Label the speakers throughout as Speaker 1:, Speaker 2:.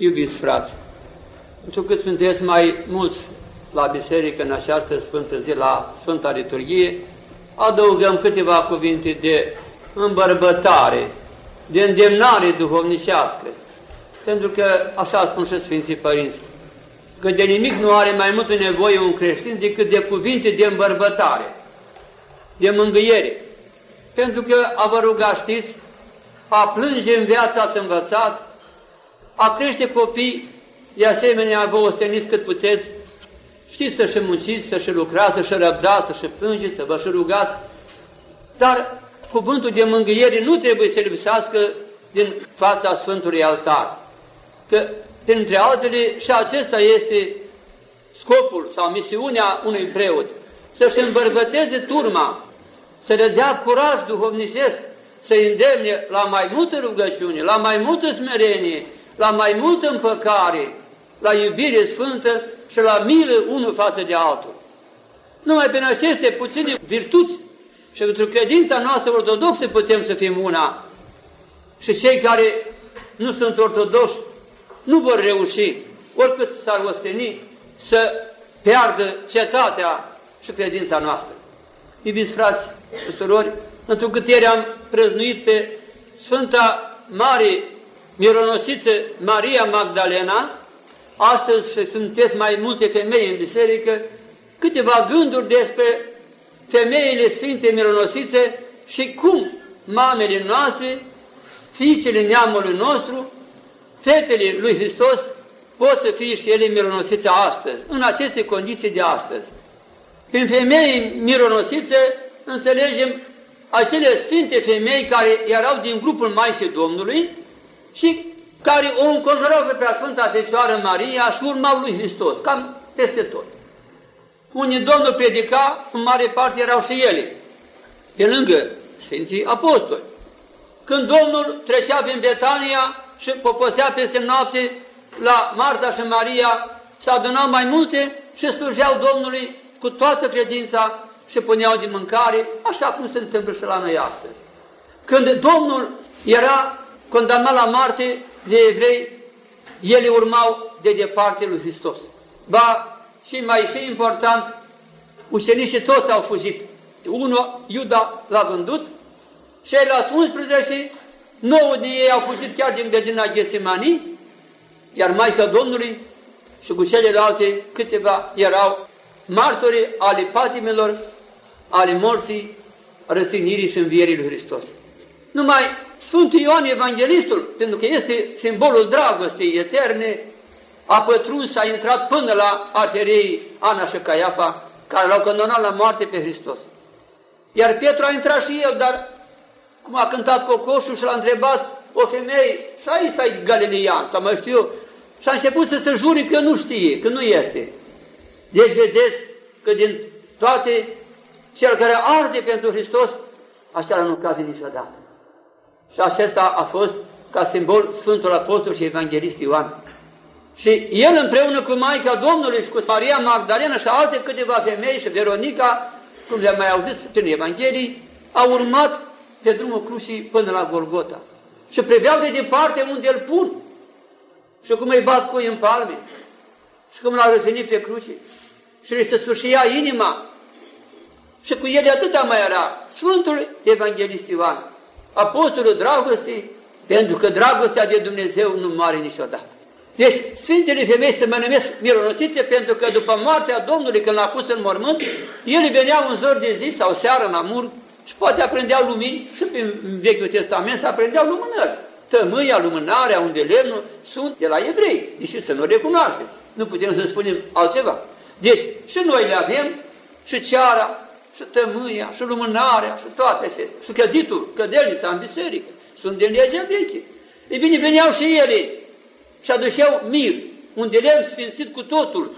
Speaker 1: Iubiți frați, pentru că sunteți mai mulți la biserică în această Sfântă zi, la Sfânta Liturghie, adăugăm câteva cuvinte de îmbărbătare, de îndemnare duhovnicească, pentru că așa spun și Sfinții Părinți, că de nimic nu are mai multă nevoie un creștin decât de cuvinte de îmbărbătare, de mângâiere. Pentru că a vă ruga, știți, a plânge în viață ați învățat, a crește copii, de asemenea vă osteniți cât puteți, știți să și munciți, să și lucrați, să și răbdați, să și plângeți, să vă și rugați, dar cuvântul de mângâiere nu trebuie să lipsească din fața Sfântului Altar. Că, printre altele, și acesta este scopul sau misiunea unui preot, să-și îmbărbăteze turma, să le dea curaj duhovnicesc, să îndemne la mai multă rugăciune, la mai multă smerenie, la mai multă împăcare, la iubire sfântă și la milă unul față de altul. Numai prin aceste puține virtuți și pentru credința noastră ortodoxă putem să fim una. Și cei care nu sunt ortodoxi nu vor reuși, oricât s-ar osteni, să piardă cetatea și credința noastră. Iubiți frați și surori, întrucât ieri am prăznuit pe Sfânta Mare Mironosiță Maria Magdalena, astăzi sunteți mai multe femei în biserică, câteva gânduri despre femeile Sfinte Mironosițe și cum mamele noastre, fiicele neamului nostru, fetele lui Hristos pot să fie și ele mironosițe astăzi, în aceste condiții de astăzi. Prin femei mironosițe înțelegem acele sfinte femei care erau din grupul Maicii Domnului și care o înconjurau pe Preasfânta Fecioară Maria și urmau lui Hristos, cam peste tot. Unii Domnul predica, în mare parte erau și ele, pe lângă Sfinții Apostoli. Când Domnul trecea prin Betania și poposea peste noapte la Marta și Maria, se adunau mai multe și slujeau Domnului cu toată credința și puneau de mâncare, așa cum se întâmplă și la noi astăzi. Când Domnul era condamnat la moarte de evrei, ele urmau de departe lui Hristos. Ba, și mai și important, ucenicii toți au fugit. Unul, Iuda, l-a vândut, ceilalți 11, nouă din ei au fugit chiar din grădina Ghesemanii, iar Maica Domnului și cu celelalte câteva erau martori ale patimelor, ale morții, răstignirii și învierii lui Hristos. Numai Sfântul Ioan Evanghelistul, pentru că este simbolul dragostei eterne, a pătruns și a intrat până la arherei Ana și Caiafa, care l-au condamnat la moarte pe Hristos. Iar Petru a intrat și el, dar cum a cântat cocoșul și l-a întrebat o femeie, și aici stai galileian, sau mai știu eu, și a început să se juri că nu știe, că nu este. Deci vedeți că din toate, cel care arde pentru Hristos, așa nu cade niciodată. Și acesta a fost ca simbol Sfântul Apostol și Evanghelist Ioan. Și el împreună cu Maica Domnului și cu Maria Magdalena și alte câteva femei și Veronica, cum le-am mai auzit prin Evanghelii, au urmat pe drumul crucii până la Golgota. Și preveau de departe unde îl pun. Și cum îi bat cu în palme. Și cum l-a răfinit pe cruce. Și le se sușia inima. Și cu ele atâta mai era Sfântul Evanghelist Ioan, Apostolul Dragostei, pentru că dragostea de Dumnezeu nu moare niciodată. Deci Sfintele Femei se mă numesc mironosițe pentru că după moartea Domnului când l-a pus în mormânt, ele veneau în zor de zi sau seară în amur și poate aprendeau lumini și prin Vechiul Testament se aprendeau lumânări. Tămâia, lumânarea, unde lemnul sunt de la evrei, deși să nu recunoaștem. Nu putem să spunem altceva. Deci și noi le avem, și ceara, și tămâia, și lumânarea, și toate acestea. Și căditul, cădelnița în biserică, sunt din legea veche. E bine, veneau și ele și aduceau mir, un de lemn sfințit cu totul,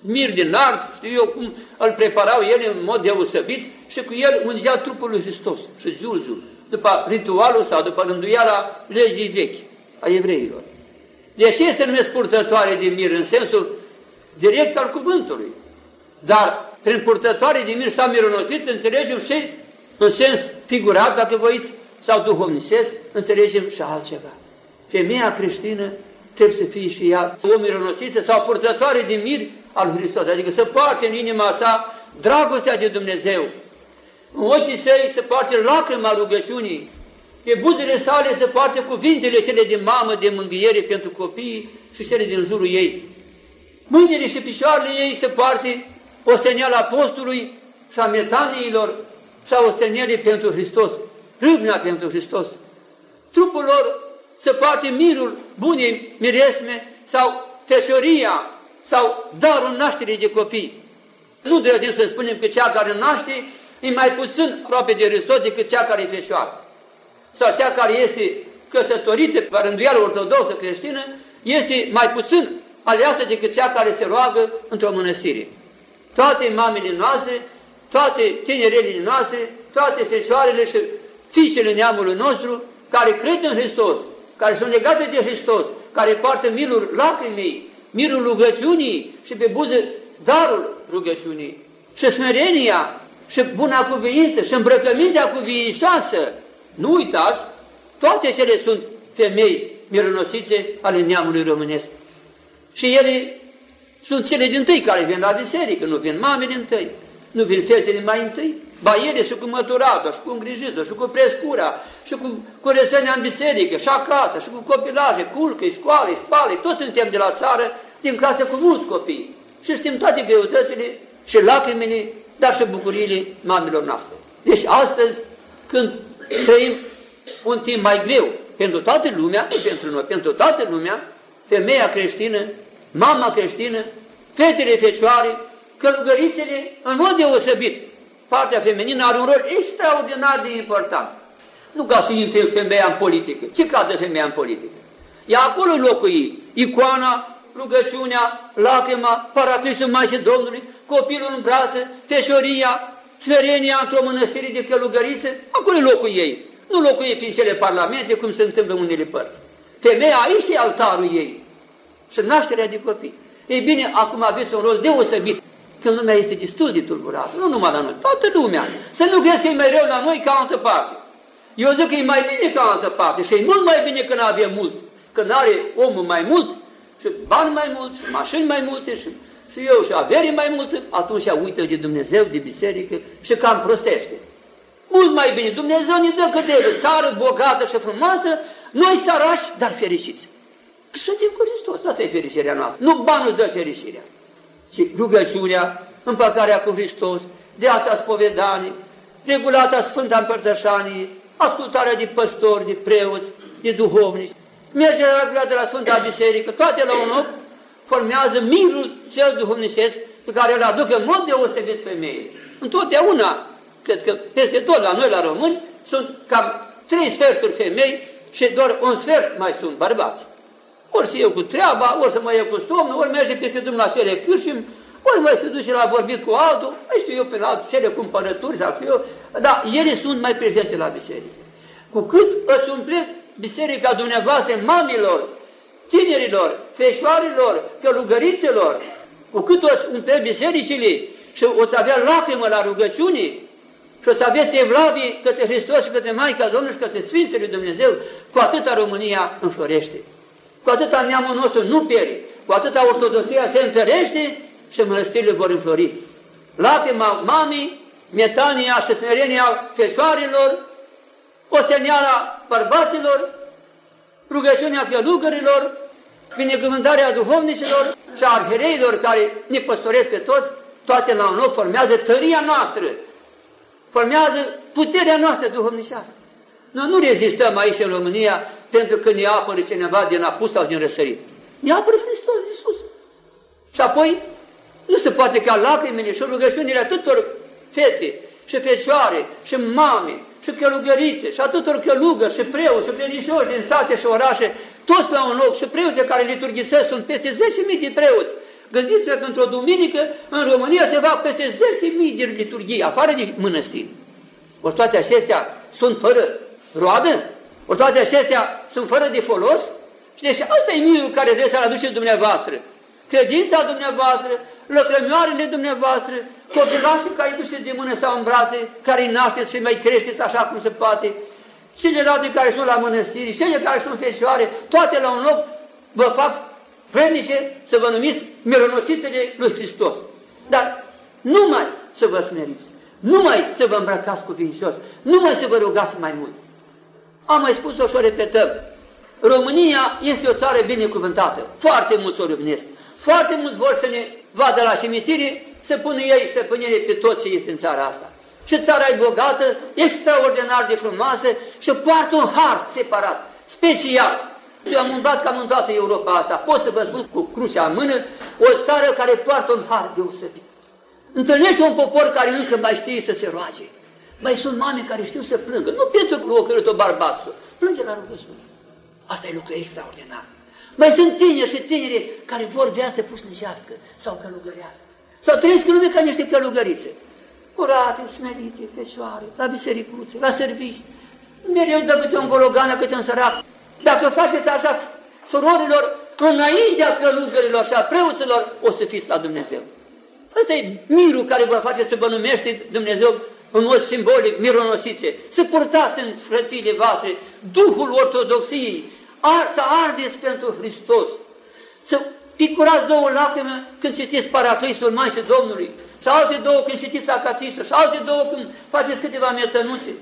Speaker 1: mir din nard, știu eu cum îl preparau ele în mod deosebit și cu el ungea trupul lui Hristos și jul, după ritualul sau după rânduiala legii vechi a evreilor. De ce se numesc purtătoare de mir în sensul direct al cuvântului? Dar prin purtătoare de mir sau mironosiți înțelegem și în sens figurat, dacă voiți, sau duhovnicesc, înțelegem și altceva. Femeia creștină trebuie să fie și ea o mironosiță sau purtătoare de mir al lui Hristos, adică să poarte în inima sa dragostea de Dumnezeu. În ochii săi să poarte lacrima rugăciunii, pe buzele sale să poarte cuvintele cele de mamă, de mângâiere pentru copii și cele din jurul ei. Mâinile și picioarele ei să poarte osteneala apostolului și a metaniilor și a ostenerii pentru Hristos, râvna pentru Hristos. Trupul lor să poarte mirul bunei miresme sau feșoria sau darul nașterii de copii. Nu trebuie să spunem că cea care naște e mai puțin aproape de Hristos decât cea care e feșoară. Sau cea care este căsătorită pe rânduială ortodoxă creștină este mai puțin aleasă decât cea care se roagă într-o mănăstire. Toate mamele noastre, toate tinerelile noastre, toate feșoarele și fiicele neamului nostru, care cred în Hristos, care sunt legate de Hristos, care poartă mirul lacrimii, mirul rugăciunii și pe buze darul rugăciunii și smerenia și buna cuviință și îmbrăcămintea cuviințoasă. Nu uitați, toate cele sunt femei mironosițe ale neamului românesc. Și ele sunt cele din tâi care vin la biserică, nu vin mame din tâi, nu vin fetele mai întâi, ba ele și cu măturată, și cu îngrijită, și cu prescura, și cu curățenia în biserică, și acasă, și cu copilaje, culcă, scoale, spale, toți suntem de la țară, din casă cu mulți copii. Și știm toate greutățile și lacrimile, dar și bucuriile mamelor noastre. Deci astăzi, când trăim un timp mai greu pentru toată lumea, nu pentru noi, pentru toată lumea, femeia creștină, mama creștină, fetele fecioare, călugărițele, în mod deosebit, partea feminină are un rol extraordinar de important. Nu ca să intre femeia în politică. Ce cază femeia în politică? E acolo locul ei. Icoana, rugăciunea, lacrima, paraclisul Maicii Domnului, copilul în brațe, feșoria, smerenia într-o mănăstire de călugărițe, acolo e locul ei. Nu locul ei prin cele parlamente, cum se întâmplă în unele părți. Femeia aici e altarul ei și nașterea de copii. Ei bine, acum aveți un rol deosebit când lumea este destul de tulburată, nu numai la noi, toată lumea. Să nu crezi că e mai rău la noi ca în altă parte. Eu zic că e mai bine ca în altă parte și e mult mai bine când avem mult. Când are omul mai mult, și bani mai mult, și mașini mai multe, și, și eu și avere mai multe, atunci uită de Dumnezeu, de biserică și cam prostește. Mult mai bine, Dumnezeu ne dă câte țară bogată și frumoasă, noi sărași, dar fericiți. Că suntem cu Hristos, asta e fericirea noastră. Nu banul dă fericirea, ci rugăciunea, împăcarea cu Hristos, de asta spovedanii, regulata Sfânta Împărtășanie, ascultarea de păstori, de preoți, de duhovnici, mergerea regulată de la Sfânta Biserică, toate la un loc, formează mirul cel duhovnicesc pe care îl aduc în mod deosebit femeile. Întotdeauna, cred că peste tot la noi, la români, sunt cam trei sferturi femei și doar un sfert mai sunt bărbați. Ori să iau cu treaba, ori să mă iau cu somnul, ori merge peste drum la cele cârșim, ori mai se duce la vorbit cu altul, mai știu eu pe la cele cumpărături sau știu eu, dar ele sunt mai prezente la biserică. Cu cât îți umple biserica dumneavoastră, mamilor, tinerilor, feșoarilor, călugărițelor, cu cât o să umple bisericile și o să avea lacrimă la rugăciunii și o să aveți evlavii către Hristos și către Maica Domnului și către Sfinții lui Dumnezeu, cu atâta România înflorește. Cu atâta neamul nostru nu pierde, cu atâta ortodoxia se întărește și mănăstirile vor înflori. Lacrima mamii, metania și smerenia feșoarilor, osteneala bărbaților, rugăciunea călugărilor, binecuvântarea duhovnicilor și a arhereilor care ne păstoresc pe toți, toate la un loc formează tăria noastră, formează puterea noastră duhovnicească. Noi nu rezistăm aici în România pentru că ne apără cineva din apus sau din răsărit. Ne apără Hristos Iisus. Și apoi nu se poate ca lacrimile și rugăciunile tuturor fete și fecioare și mame și călugărițe și atâtor călugări și preoți și credincioși din sate și orașe, toți la un loc și preoții care liturghisesc sunt peste 10.000 de preoți. Gândiți-vă că într-o duminică în România se va peste 10.000 de liturghii, afară de mănăstiri. Ori toate acestea sunt fără roadă? Ori toate acestea sunt fără de folos? Și deci asta e mirul care trebuie să-l aduce dumneavoastră. Credința dumneavoastră, lăcrămioarele dumneavoastră, copilașii care duce de mână sau în brațe, care îi nașteți și mai creșteți așa cum se poate, celelalte care sunt la mănăstiri, cele care sunt fecioare, toate la un loc, vă fac vrednice să vă numiți mironosițele lui Hristos. Dar numai să vă smeriți, numai să vă îmbrăcați cuvincios, numai să vă rugați mai mult. Am mai spus-o și o repetăm. România este o țară binecuvântată. Foarte mulți o râvnesc. Foarte mulți vor să ne vadă la cimitire, să pună ei stăpânire pe tot ce este în țara asta. Și țara e bogată, extraordinar de frumoasă și poartă un har separat, special. Eu am umblat cam în toată Europa asta. Pot să vă spun cu crucea în mână, o țară care poartă un har deosebit. Întâlnește un popor care încă mai știe să se roage. Mai sunt mame care știu să plângă. Nu pentru că o cărut o bărbatul. Plânge la rugăciune. Asta e lucru extraordinar. Mai sunt tineri și tineri care vor viață pusnicească sau călugărească. Sau trăiesc în lume ca niște călugărițe. Curate, smerite, fecioare, la bisericuțe, la servici. Mereu dă câte un gologană, câte un sărac. Dacă faceți așa, surorilor, înaintea călugărilor și a preoților, o să fiți la Dumnezeu. Ăsta e mirul care vă face să vă numește Dumnezeu în mod simbolic, mironosițe. Să purtați în frățiile voastre Duhul Ortodoxiei, ar, să ardeți pentru Hristos, să picurați două lacrime când citiți Paraclisul Maicii Domnului, și alte două când citiți Acatistul, și alte două când faceți câteva metănuțe.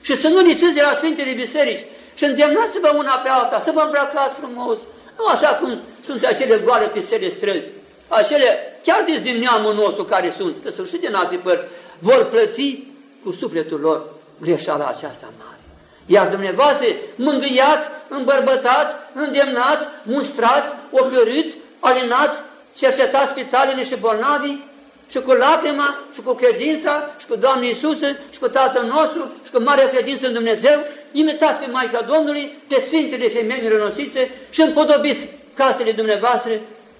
Speaker 1: Și să nu lipsiți de la Sfintele Biserici. Și îndemnați-vă una pe alta, să vă îmbrăcați frumos, nu așa cum sunt acele goale pisele străzi, acele, chiar din neamul nostru care sunt, că sunt și din alte părți, vor plăti cu sufletul lor greșeala aceasta mare. Iar dumneavoastră mângâiați, îmbărbătați, îndemnați, mustrați, operiți, alinați, cercetați spitalele și bolnavii și cu lacrima și cu credința și cu Doamne Iisusă și cu Tatăl nostru și cu mare credință în Dumnezeu, imitați pe Maica Domnului, pe Sfintele Femei Mironosițe și împodobiți casele dumneavoastră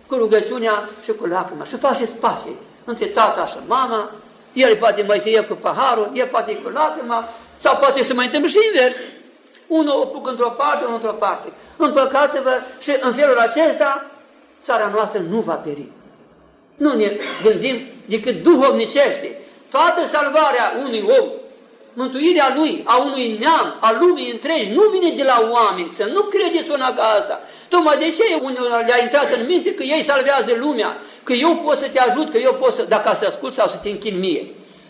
Speaker 1: cu rugăciunea și cu lacrima și faceți pace între tata și mama, el poate mai să ia cu paharul, el poate cu lacrima, sau poate să mai întâmple și invers. Unul o puc într-o parte, unul într-o parte. Împăcați-vă și în felul acesta țara noastră nu va peri. Nu ne gândim decât duhovnicește. Toată salvarea unui om, mântuirea lui, a unui neam, a lumii întregi, nu vine de la oameni, să nu credeți una ca asta. Tocmai de ce unul le-a intrat în minte că ei salvează lumea, că eu pot să te ajut, că eu pot să, dacă să ascult sau să te închin mie.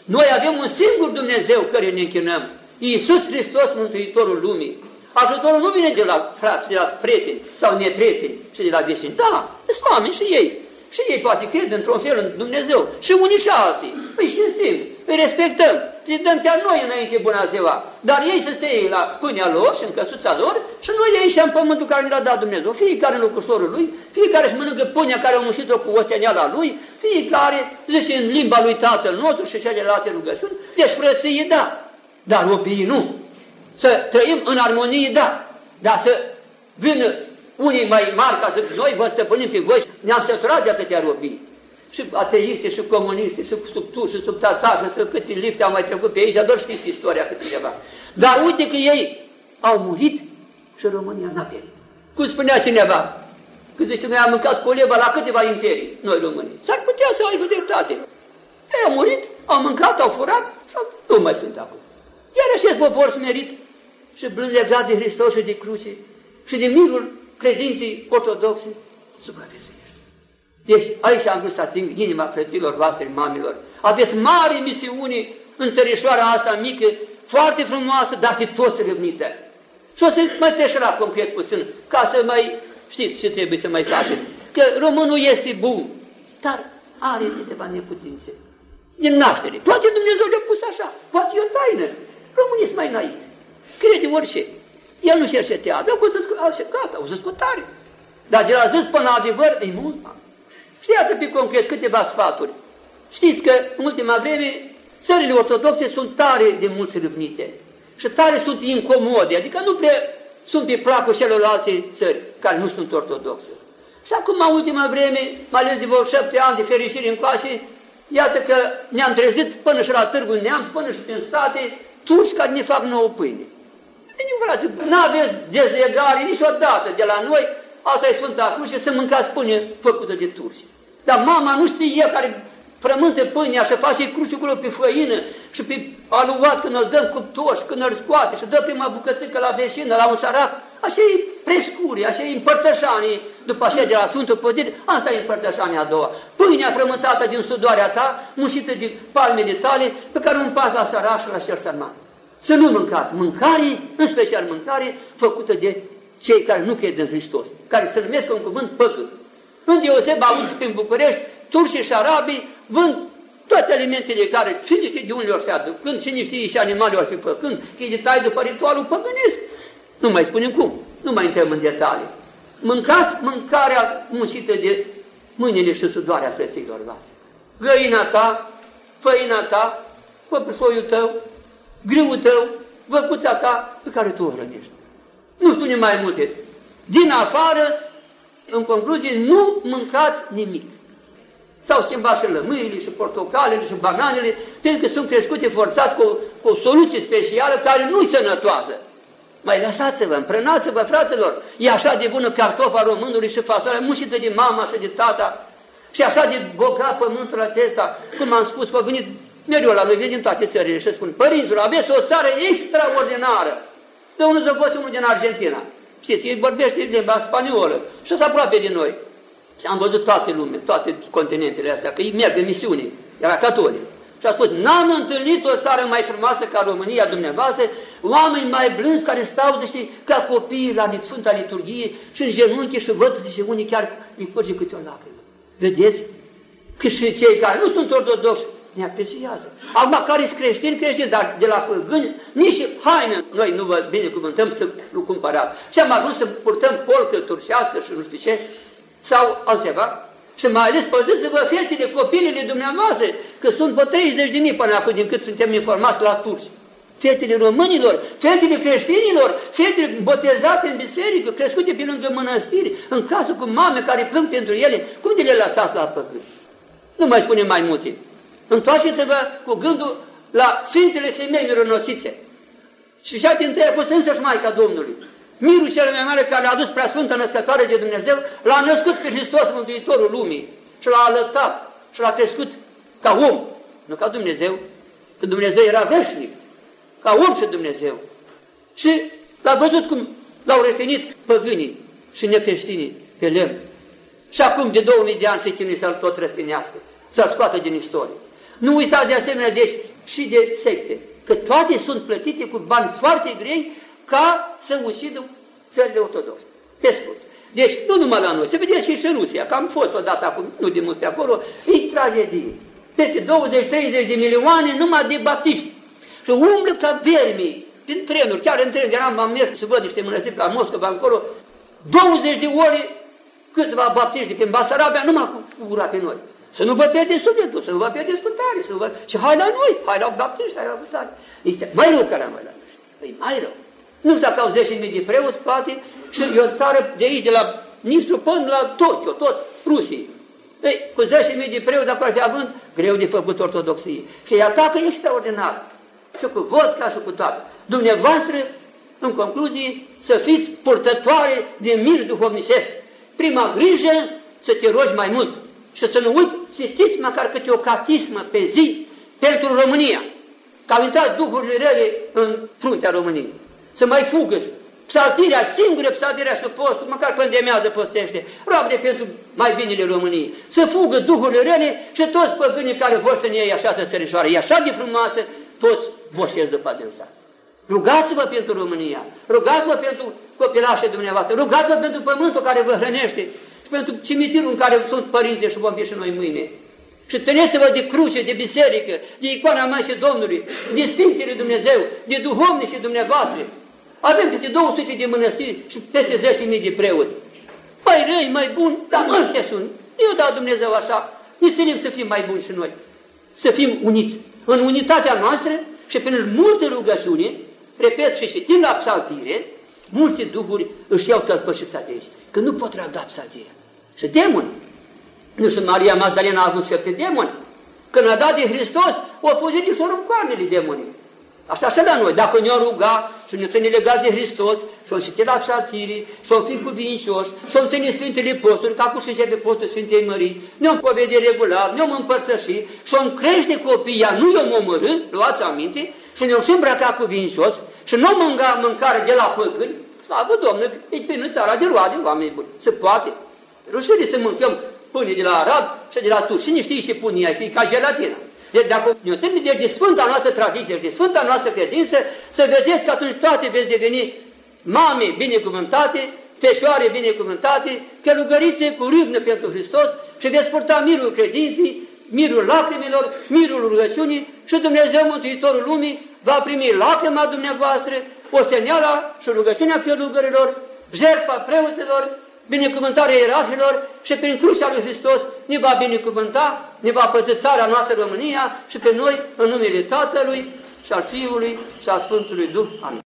Speaker 1: Noi avem un singur Dumnezeu care ne închinăm. Iisus Hristos, Mântuitorul lumii. Ajutorul nu vine de la frați, de la prieteni sau neprieteni și de la vecini. Da, sunt oameni și ei. Și ei poate cred într-un fel în Dumnezeu. Și unii și alții. Păi și cinstim, îi respectăm. Le dăm chiar noi înainte bună ziua. Dar ei să stea la pâinea lor și în căsuța lor și noi le ieșim pământul care ne l-a dat Dumnezeu. Fiecare în locușorul lui, fiecare își mănâncă pâinea care a mușit-o cu osteneala lui, fiecare zice în limba lui tatăl nostru și celelalte rugăciuni. Deci frăție, da. Dar copiii nu. Să trăim în armonie, da. Dar să vină unii mai mari ca să noi vă stăpânim pe voi, ne-am săturat de atâtea robii. Și ateiști, și comuniști, și sub tu, și sub tata, și să câte lifte au mai trecut pe aici, doar știți istoria câteva. Dar uite că ei au murit și România n-a pierit. Cum spunea cineva, că zice, noi am mâncat coleba la câteva imperii, noi românii. S-ar putea să aibă dreptate. Ei au murit, au mâncat, au furat și nu mai sunt acum. Iar acest popor smerit și blând legat de Hristos și de cruce și de mirul credinței ortodoxe supraviețuiește. Deci aici am vrut să ating inima frăților voastre, mamilor. Aveți mari misiuni în țărișoara asta mică, foarte frumoasă, dar de toți răvnită. Și o să mai trece la concret puțin, ca să mai știți ce trebuie să mai faceți. Că românul este bun, dar are câteva neputințe. Din naștere. Poate Dumnezeu le-a pus așa. Poate e o taină. Românii sunt mai naivi. Crede orice. El nu cercetează, dar pot să așa, gata, o să tare. Dar de la zis până la adevăr, e mult. Știați pe concret câteva sfaturi. Știți că în ultima vreme țările ortodoxe sunt tare de mulți râvnite și tare sunt incomode, adică nu prea sunt pe placul celorlalte țări care nu sunt ortodoxe. Și acum, în ultima vreme, mai ales de vreo șapte ani de fericire încoace, iată că ne-am trezit până și la Târgul Neamț, până și prin sate, turci care ne fac nouă pâine. Nu aveți dezlegare niciodată de la noi, asta e Sfânta Cruce, să mâncați pâine făcută de turci. Dar mama nu știe care frământă pâinea și face cruce acolo pe făină și pe aluat când îl dăm cu toș, când îl scoate și dă prima bucățică la vecină, la un sărac. Așa e prescuri, așa e împărtășanii, după așa de la Sfântul Pădir, asta e împărtășania a doua. Pâinea frământată din sudoarea ta, mușită din palmele tale, pe care un pas la săraș la cel sărman. Să nu mâncați mâncare, în special mâncare, făcută de cei care nu cred în Hristos, care se numesc un cuvânt păgân. În deoseb auzi prin București, turci și arabii vând toate alimentele care cine știe de unde ori fi aducând, cine știe și animale ori fi făcând, că e detalii după ritualul păgânesc. Nu mai spunem cum, nu mai intrăm în detalii. Mâncați mâncarea muncită de mâinile și sudoarea frăților voastre. Găina ta, făina ta, păpușoiul tău, grâul tău, văcuța ta pe care tu o hrănești. Nu spune mai multe. Din afară, în concluzie, nu mâncați nimic. S-au schimbat și lămâile, și portocalele, și bananele, pentru că sunt crescute forțat cu, cu o soluție specială care nu-i sănătoasă. Mai lăsați-vă, împrănați-vă, fraților. E așa de bună cartofa românului și fasoarea mușită de mama și de tata. Și așa de bogat pământul acesta, cum am spus, că venit mereu la noi, vin din toate țările și spun, părinților, aveți o țară extraordinară. De unul s-a fost unul din Argentina. Știți, el vorbește limba spaniolă și s aproape de noi. Și am văzut toate lumea, toate continentele astea, că ei merg în misiune, era catolic. Și a spus, n-am întâlnit o țară mai frumoasă ca România dumneavoastră, oameni mai blânzi care stau, deși ca copiii la Sfânta Liturghie și în genunchi și văd și unii chiar îi curge câte o lacrimă. Vedeți? Că și cei care nu sunt ortodoxi ne apreciază. Acum, care sunt creștini, creștini, dar de la păgâni, nici haină noi nu vă binecuvântăm să nu cumpărați. Și am ajuns să purtăm polcă turcească și nu știu ce, sau altceva. Și mai ales păziți-vă fetele, copilele dumneavoastră, că sunt pe 30 de mii până acum, din cât suntem informați la turci. Fetele românilor, fetele creștinilor, fetele botezate în biserică, crescute pe lângă mănăstiri, în casă cu mame care plâng pentru ele, cum de le lăsați la păgâni? Nu mai spunem mai multe. Întoarceți-vă cu gândul la Sfintele Femei mironosițe. Și și din tăi a fost însăși Maica Domnului. Mirul cel mai mare care a adus prea Sfântă Născătoare de Dumnezeu, l-a născut pe Hristos Mântuitorul lumii și l-a alătat și l-a crescut ca om, nu ca Dumnezeu, că Dumnezeu era veșnic, ca om și Dumnezeu. Și l-a văzut cum l-au reținit păgânii și necreștinii pe lemn. Și acum de 2000 de ani se chinuie să-l tot răstinească, să-l scoată din istorie. Nu uitați de asemenea deci și de secte, că toate sunt plătite cu bani foarte grei ca să ucidă țările ortodoxe. Pe scurt. Deci nu numai la noi, se vede și în Rusia, că am fost odată acum, nu de mult pe acolo, e tragedie. Peste 20-30 de milioane numai de baptiști. Și umblă ca vermi din trenuri, chiar în tren, eram, am mers să văd niște mănăstiri la Moscova, acolo, 20 de ore câțiva baptiști de pe Basarabia, numai cu ura pe noi. Să nu vă pierdeți sufletul, să nu vă pierdeți putare, să nu vă... Și hai la noi, hai la baptiști, hai la putare. Este mai rău ca la noi la noi. Păi mai rău. Nu știu dacă au 10.000 de preoți, poate, și e o țară de aici, de la Nistru până la Tokyo, tot Rusiei. Ei, cu 10.000 de preoți, dacă ar fi având, greu de făcut ortodoxie. Și îi atacă extraordinar. Și cu vodka și cu toate. Dumneavoastră, în concluzie, să fiți purtătoare de mir duhovnicesc. Prima grijă, să te rogi mai mult. Și să nu uit, citiți măcar câte o catismă pe zi pentru România. Că au intrat duhurile rele în fruntea României să mai fugă. Psaltirea, singură psaltirea și postul, măcar pandemează postește, roagă pentru mai binele României. Să fugă duhurile rele și toți păgânii care vor să ne iei așa sărișoară. E așa de frumoasă, toți boșesc după dânsa. Rugați-vă pentru România, rugați-vă pentru copilașii dumneavoastră, rugați-vă pentru pământul care vă hrănește și pentru cimitirul în care sunt părinții și vom fi și noi mâine. Și țineți-vă de cruce, de biserică, de icoana Maicii Domnului, de Sfinții Dumnezeu, de duhovni și dumneavoastră. Avem peste 200 de mănăstiri și peste 10.000 de preoți. Mai răi, mai buni, dar ăștia sunt. Eu dau Dumnezeu așa. Ne strănim să fim mai buni și noi. Să fim uniți. În unitatea noastră și prin multe rugăciuni, repet și citim la psaltire, multe duhuri își iau tălpășița de aici. Că nu pot răbda psaltirea. Și demoni. Nu și Maria Magdalena a avut șapte demoni. Când a dat de Hristos, o fugit de șorul coarnele demonii. Asta așa la noi. Dacă ne-o ruga și ne ține legați de Hristos și o citit la psaltirii și o fi cuvincioși și o ține Sfintele Posturi, ca acum și începe Postul Sfintei Mării, ne-o povede regular, ne-o împărtăși și o crește copiii, nu i-o omorâ, luați aminte, și ne-o și îmbrăca cuvincios și nu mânca mâncare de la păgâni, Slavă Domnului, e plină țara de roade, oameni buni. Se poate. Rușine să mâncăm pâine de la arab și de la tu. Cine știe și pune aici, e ca gelatina. Deci dacă ne uităm de, de Sfânta noastră tradiție, de Sfânta noastră credință, să vedeți că atunci toate veți deveni mame binecuvântate, feșoare binecuvântate, călugărițe cu râvnă pentru Hristos și veți purta mirul credinței, mirul lacrimilor, mirul rugăciunii și Dumnezeu Mântuitorul Lumii va primi lacrima dumneavoastră, osteneala și rugăciunea călugărilor, jertfa preoților, binecuvântarea ierarhilor și prin crucea lui Hristos ne va binecuvânta, ne va păzi țara noastră România și pe noi în numele Tatălui și al Fiului și al Sfântului Duh. Amin.